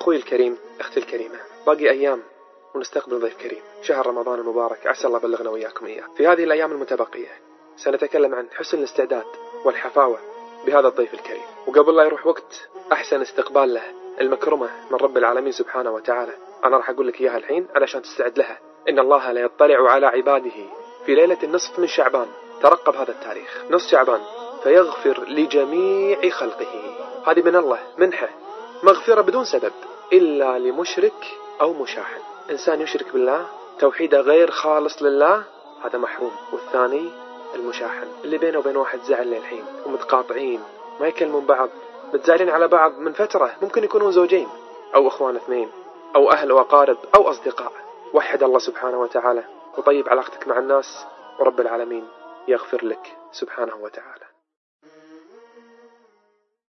أخوي الكريم أختي الكريمة باقي أيام ونستقبل ضيف كريم. شهر رمضان المبارك عسى الله بلغنا وإياكم إياه. في هذه الأيام المتبقية سنتكلم عن حسن الاستعداد والحفاوة بهذا الضيف الكريم. وقبل لا يروح وقت أحسن استقبال له المكرمة من رب العالمين سبحانه وتعالى. أنا راح أقول لك إياها الحين علشان تستعد لها. إن الله لا يطلع على عباده في ليلة النصف من شعبان. ترقب هذا التاريخ. نصف شعبان فيغفر لجميع خلقه. هذه من الله منحة. مغفرة بدون سبب إلا لمشرك أو مشاحن. إنسان يشرك بالله توحيده غير خالص لله هذا محروم. والثاني المشاحن. اللي بينه وبين واحد زعل للحين ومتقاطعين ما يكلمون بعض متزعلين على بعض من فترة ممكن يكونون زوجين أو أخوان اثنين أو أهل وأقارب أو أصدقاء. وحد الله سبحانه وتعالى. وطيب علاقتك مع الناس ورب العالمين يغفر لك سبحانه وتعالى.